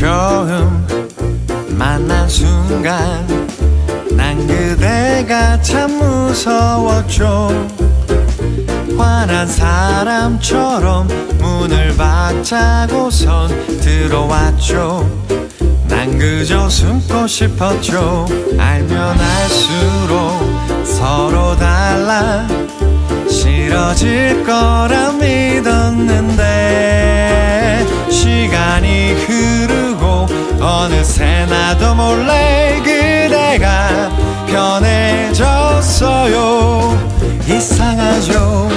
처음 만난 순간 난 그대가 참 무서웠죠. 환한 사람처럼 문을 박차고선 들어왔죠. 난 그저 숨고 싶었죠. 알면 알수록 서로 달라. 싫어질 거라 믿었는데. 어느새 나도 몰래 그대가 편해졌어요. 이상하죠.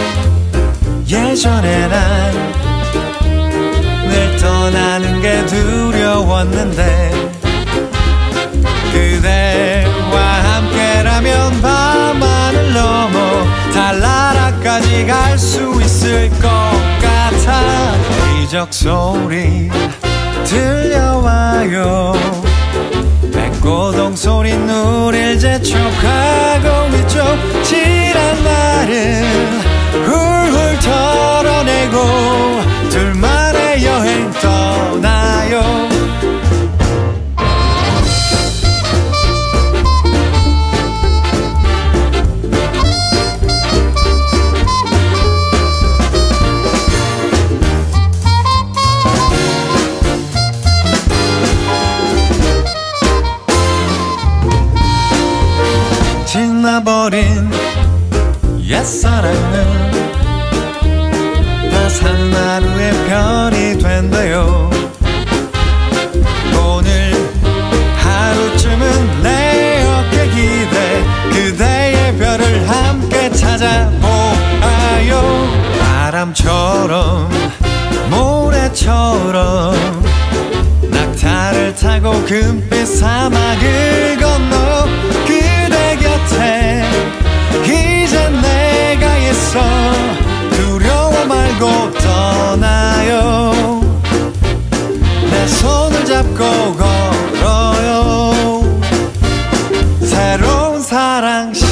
예전에 난 늘 떠나는 게 두려웠는데 그대와 함께라면 밤하늘 넘어 달나라까지 갈 수 있을 것 같아. 기적 소리 누릴 재촉 지나버린 옛사랑은 다산 하루의 별이 된대요. 오늘 하루쯤은 내 어깨 기대 그대의 별을 함께 찾아보아요. 바람처럼 모래처럼 낙타를 타고 금빛 사막을 사랑